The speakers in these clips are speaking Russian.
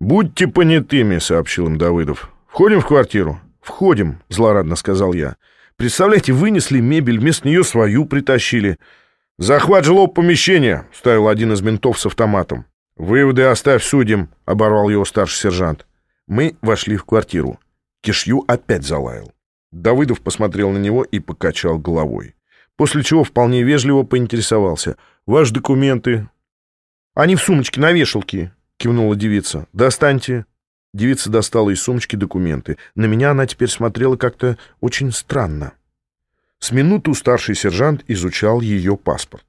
«Будьте понятыми», — сообщил им Давыдов. «Входим в квартиру?» «Входим», — злорадно сказал я. «Представляете, вынесли мебель, вместо нее свою притащили». «Захват жилого помещения», — ставил один из ментов с автоматом. «Выводы оставь судим», — оборвал его старший сержант. Мы вошли в квартиру. Кишью опять залаял. Давыдов посмотрел на него и покачал головой. После чего вполне вежливо поинтересовался. «Ваши документы?» «Они в сумочке на вешалке», — кивнула девица. «Достаньте». Девица достала из сумочки документы. На меня она теперь смотрела как-то очень странно. С минуту старший сержант изучал ее паспорт.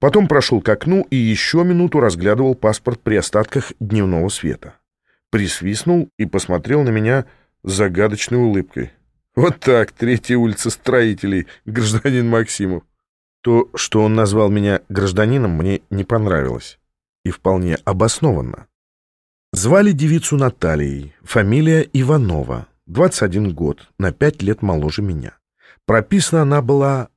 Потом прошел к окну и еще минуту разглядывал паспорт при остатках дневного света. Присвистнул и посмотрел на меня с загадочной улыбкой. «Вот так, третья улица строителей, гражданин Максимов». То, что он назвал меня гражданином, мне не понравилось. И вполне обоснованно. Звали девицу Натальей, фамилия Иванова, 21 год, на 5 лет моложе меня. Прописана она была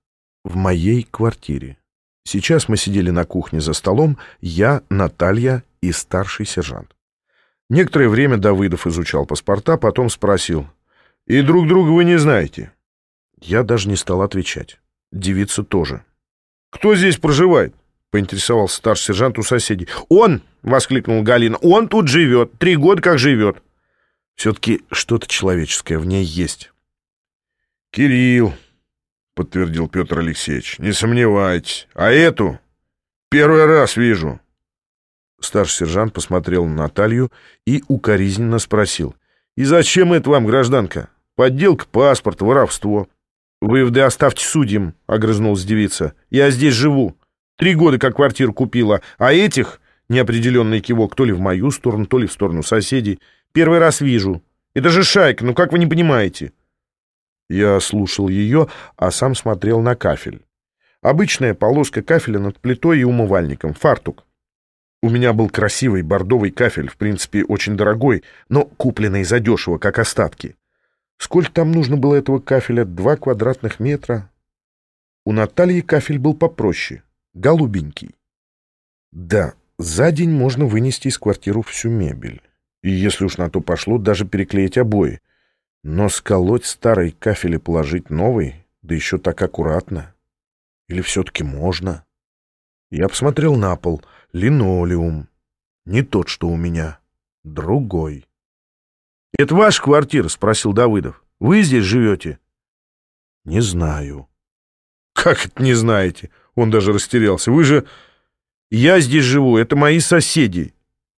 в моей квартире. Сейчас мы сидели на кухне за столом, я, Наталья и старший сержант. Некоторое время Давыдов изучал паспорта, потом спросил, «И друг друга вы не знаете?» Я даже не стал отвечать. Девица тоже. «Кто здесь проживает?» — поинтересовался старший сержант у соседей. «Он!» — воскликнул Галина. «Он тут живет. Три года как живет». Все-таки что-то человеческое в ней есть. «Кирилл», — подтвердил Петр Алексеевич, — «не сомневайтесь. А эту первый раз вижу». Старший сержант посмотрел на Наталью и укоризненно спросил. «И зачем это вам, гражданка? Подделка паспорта, воровство». «Выводы оставьте судьям», — огрызнулась девица. «Я здесь живу. Три года как квартиру купила, а этих...» Неопределенный кивок то ли в мою сторону, то ли в сторону соседей. «Первый раз вижу. Это же шайка, ну как вы не понимаете?» Я слушал ее, а сам смотрел на кафель. Обычная полоска кафеля над плитой и умывальником, фартук. У меня был красивый бордовый кафель, в принципе, очень дорогой, но купленный задешево, как остатки. Сколько там нужно было этого кафеля? Два квадратных метра? У Натальи кафель был попроще, голубенький. Да, за день можно вынести из квартиры всю мебель. И если уж на то пошло, даже переклеить обои. Но сколоть старый кафель и положить новый, да еще так аккуратно. Или все-таки можно? Я посмотрел на пол. Линолеум. Не тот, что у меня. Другой. — Это ваша квартира? — спросил Давыдов. — Вы здесь живете? — Не знаю. — Как это не знаете? Он даже растерялся. — Вы же... — Я здесь живу, это мои соседи.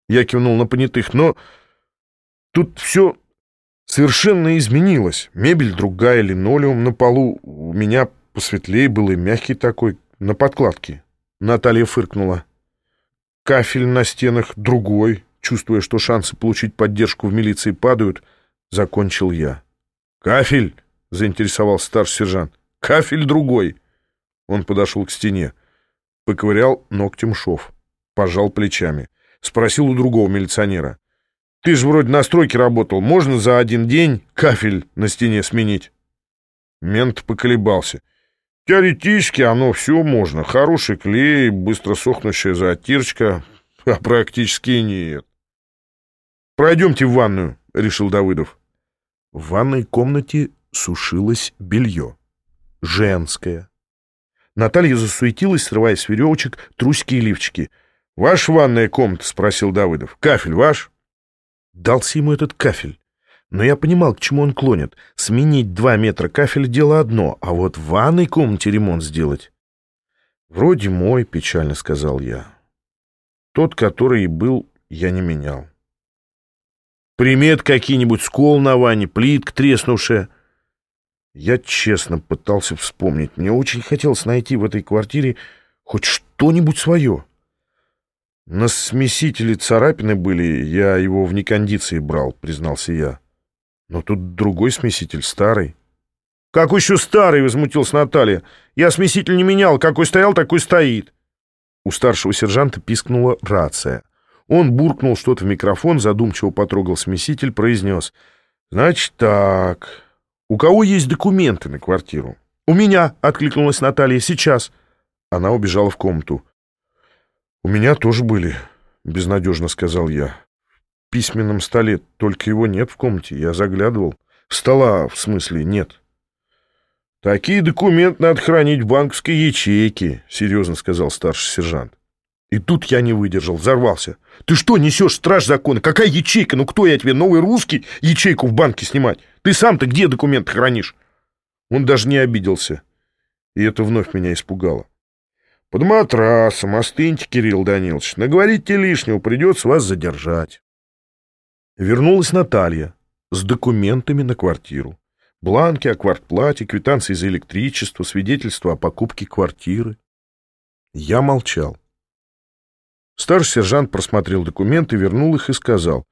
Я кивнул на понятых, но... Тут все совершенно изменилось. Мебель другая, линолеум на полу. У меня посветлее был и мягкий такой, на подкладке. Наталья фыркнула. Кафель на стенах другой. Чувствуя, что шансы получить поддержку в милиции падают, закончил я. «Кафель?» — заинтересовался старший сержант. «Кафель другой». Он подошел к стене. Поковырял ногтем шов. Пожал плечами. Спросил у другого милиционера. Ты же вроде на стройке работал. Можно за один день кафель на стене сменить?» Мент поколебался. «Теоретически оно все можно. Хороший клей, быстро сохнущая затирочка, а практически нет». «Пройдемте в ванную», — решил Давыдов. В ванной комнате сушилось белье. Женское. Наталья засуетилась, срывая с веревочек трусики и лифчики. «Ваша ванная комната?» — спросил Давыдов. «Кафель ваш?» Дался ему этот кафель. Но я понимал, к чему он клонит. Сменить два метра кафеля — дело одно, а вот в ванной комнате ремонт сделать... «Вроде мой», — печально сказал я. Тот, который был, я не менял. «Примет какие-нибудь скол на ванне, плитка треснувшая». Я честно пытался вспомнить. Мне очень хотелось найти в этой квартире хоть что-нибудь свое. На смесителе царапины были, я его в некондиции брал, признался я. Но тут другой смеситель, старый. «Как еще старый?» — возмутился Наталья. «Я смеситель не менял. Какой стоял, такой стоит». У старшего сержанта пискнула рация. Он буркнул что-то в микрофон, задумчиво потрогал смеситель, произнес. «Значит так. У кого есть документы на квартиру?» «У меня», — откликнулась Наталья, — «сейчас». Она убежала в комнату. «У меня тоже были», — безнадежно сказал я. письменном столе, только его нет в комнате. Я заглядывал. Стола, в смысле, нет. «Такие документы надо хранить в банковской ячейке», — серьезно сказал старший сержант. И тут я не выдержал, взорвался. «Ты что несешь, страж закона? Какая ячейка? Ну кто я тебе, новый русский, ячейку в банке снимать? Ты сам-то где документы хранишь?» Он даже не обиделся. И это вновь меня испугало. «Под матрасом остыньте, Кирилл Данилович. Наговорите лишнего, придется вас задержать». Вернулась Наталья с документами на квартиру. Бланки о квартплате, квитанции за электричество, свидетельство о покупке квартиры. Я молчал. Старший сержант просмотрел документы, вернул их и сказал.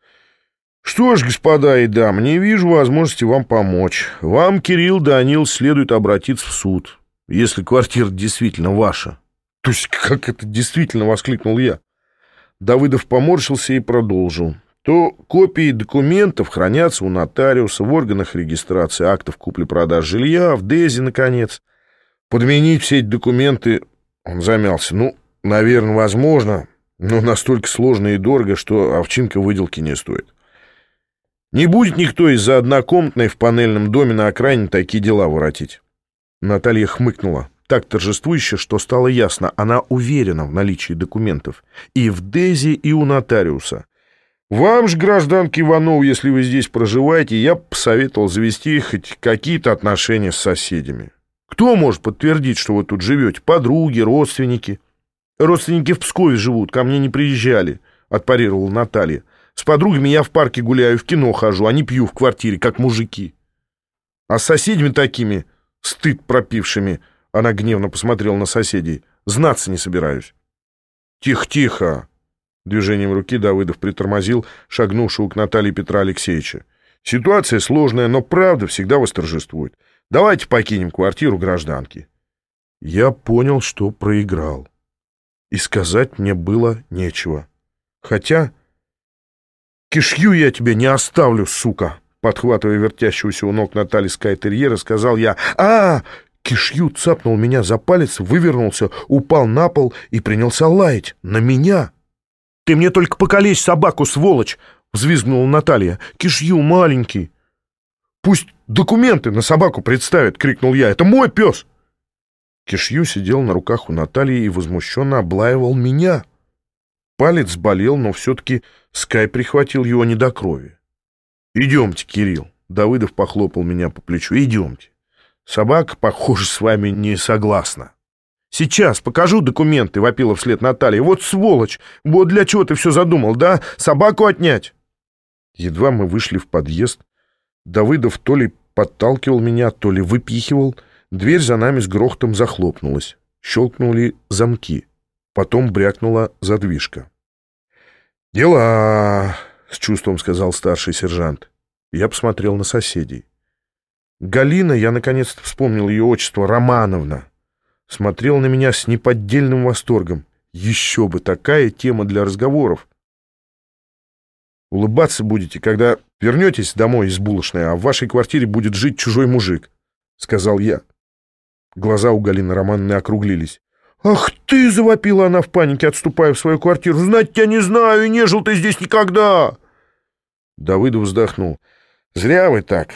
«Что ж, господа и дамы, не вижу возможности вам помочь. Вам, Кирилл Данил, следует обратиться в суд, если квартира действительно ваша». «То есть как это действительно?» — воскликнул я. Давыдов поморщился и продолжил то копии документов хранятся у нотариуса, в органах регистрации актов купли-продаж жилья, в ДЭЗе, наконец. Подменить все эти документы, он замялся, ну, наверное, возможно, но настолько сложно и дорого, что овчинка выделки не стоит. Не будет никто из-за однокомнатной в панельном доме на окраине такие дела воротить. Наталья хмыкнула, так торжествующе, что стало ясно, она уверена в наличии документов и в ДЭЗе, и у нотариуса. Вам же, гражданка Иванов, если вы здесь проживаете, я посоветовал завести хоть какие-то отношения с соседями. Кто может подтвердить, что вы тут живете? Подруги, родственники? Родственники в Пскове живут, ко мне не приезжали, отпарировала Наталья. С подругами я в парке гуляю, в кино хожу, а не пью в квартире, как мужики. А с соседями такими, стыд пропившими, она гневно посмотрела на соседей, знаться не собираюсь. Тихо-тихо, Движением руки Давыдов притормозил шагнувшего к Наталье Петра Алексеевича. «Ситуация сложная, но правда всегда восторжествует. Давайте покинем квартиру гражданки». Я понял, что проиграл. И сказать мне было нечего. Хотя... «Кишью я тебе не оставлю, сука!» Подхватывая вертящегося у ног Натальи скайтерьера, сказал я «А, Кишью цапнул меня за палец, вывернулся, упал на пол и принялся лаять. На меня. «Ты мне только покалечь собаку, сволочь!» — взвизгнула Наталья. «Кишью маленький!» «Пусть документы на собаку представят!» — крикнул я. «Это мой пес!» Кишью сидел на руках у Натальи и возмущенно облаивал меня. Палец болел, но все-таки Скай прихватил его не до крови. «Идемте, Кирилл!» — Давыдов похлопал меня по плечу. «Идемте! Собака, похоже, с вами не согласна». «Сейчас, покажу документы», — вопила вслед Наталья. «Вот сволочь! Вот для чего ты все задумал, да? Собаку отнять!» Едва мы вышли в подъезд, Давыдов то ли подталкивал меня, то ли выпихивал. Дверь за нами с грохотом захлопнулась. Щелкнули замки. Потом брякнула задвижка. «Дела!» — с чувством сказал старший сержант. Я посмотрел на соседей. Галина, я наконец-то вспомнил ее отчество, Романовна смотрел на меня с неподдельным восторгом. Еще бы, такая тема для разговоров. Улыбаться будете, когда вернетесь домой из булочной, а в вашей квартире будет жить чужой мужик, — сказал я. Глаза у Галины Романовны округлились. «Ах ты!» — завопила она в панике, отступая в свою квартиру. «Знать тебя не знаю, и не жил ты здесь никогда!» Давыдов вздохнул. «Зря вы так.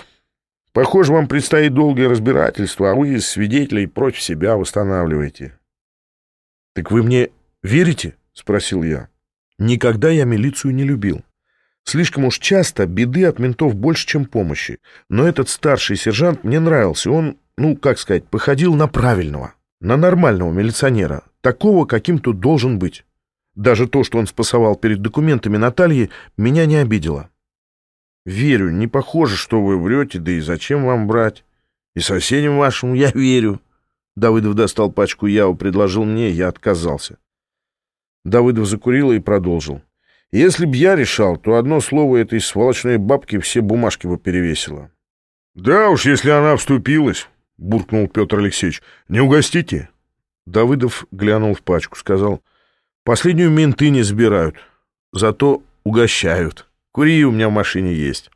Похоже, вам предстоит долгое разбирательство, а вы свидетелей против себя восстанавливаете. — Так вы мне верите? — спросил я. Никогда я милицию не любил. Слишком уж часто беды от ментов больше, чем помощи. Но этот старший сержант мне нравился. Он, ну, как сказать, походил на правильного, на нормального милиционера, такого, каким тут должен быть. Даже то, что он спасовал перед документами Натальи, меня не обидело. Верю, не похоже, что вы врете, да и зачем вам брать? И соседям вашим я верю. Давыдов достал пачку Яву, предложил мне, я отказался. Давыдов закурил и продолжил. Если б я решал, то одно слово этой сволочной бабки все бумажки бы перевесило. Да уж, если она вступилась, буркнул Петр Алексеевич. Не угостите? Давыдов глянул в пачку, сказал. Последнюю менты не забирают, зато угощают. Кури у меня в машине есть.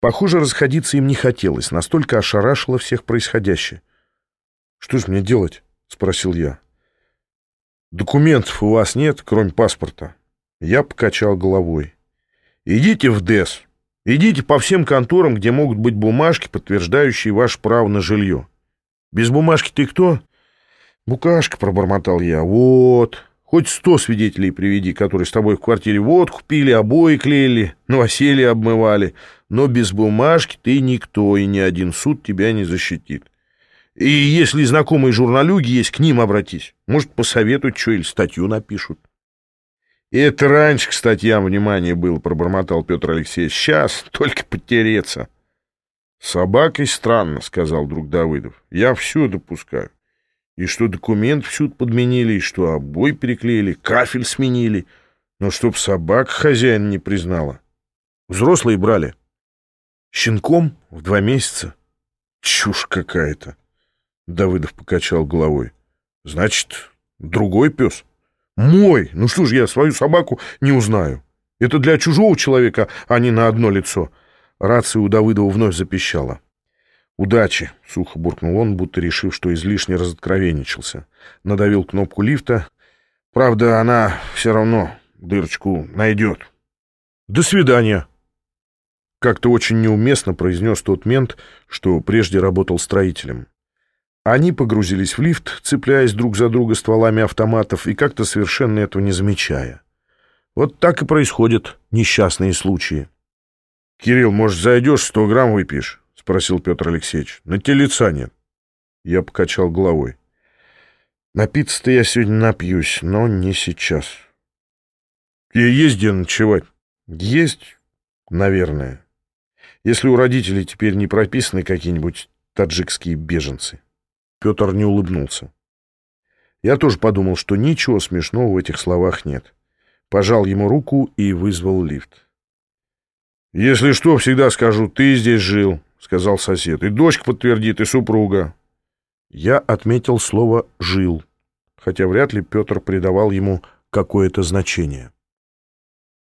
Похоже, расходиться им не хотелось, настолько ошарашило всех происходящее. «Что же мне делать?» — спросил я. «Документов у вас нет, кроме паспорта?» Я покачал головой. Идите в ДЭС. Идите по всем конторам, где могут быть бумажки, подтверждающие ваше право на жилье. Без бумажки ты кто? Букашка, пробормотал я. Вот. Хоть сто свидетелей приведи, которые с тобой в квартире водку пили, обои клеили, новоселье обмывали. Но без бумажки ты никто, и ни один суд тебя не защитит. И если знакомые журналюги есть, к ним обратись. Может, посоветуют что или статью напишут. И это раньше к статьям внимание было, пробормотал Петр Алексеевич. Сейчас только потереться. Собакой странно, сказал друг Давыдов. Я все допускаю. И что документ в суд подменили, и что обои переклеили, кафель сменили. Но чтоб собака хозяин не признала. Взрослые брали. Щенком в два месяца. Чушь какая-то. Давыдов покачал головой. Значит, другой пес? Мой! Ну что ж я свою собаку не узнаю? Это для чужого человека, а не на одно лицо. Рация у Давыдова вновь запищала. «Удачи!» — сухо буркнул он, будто решив, что излишне разоткровенничался. Надавил кнопку лифта. «Правда, она все равно дырочку найдет». «До свидания!» Как-то очень неуместно произнес тот мент, что прежде работал строителем. Они погрузились в лифт, цепляясь друг за друга стволами автоматов и как-то совершенно этого не замечая. Вот так и происходят несчастные случаи. «Кирилл, может, зайдешь, сто грамм выпьешь?» — спросил Петр Алексеевич. — На те лица нет. Я покачал головой. — Напиться-то я сегодня напьюсь, но не сейчас. — И есть где ночевать? — Есть, наверное. Если у родителей теперь не прописаны какие-нибудь таджикские беженцы. Петр не улыбнулся. Я тоже подумал, что ничего смешного в этих словах нет. Пожал ему руку и вызвал лифт. «Если что, всегда скажу, ты здесь жил», — сказал сосед. «И дочка подтвердит, и супруга». Я отметил слово «жил», хотя вряд ли Петр придавал ему какое-то значение.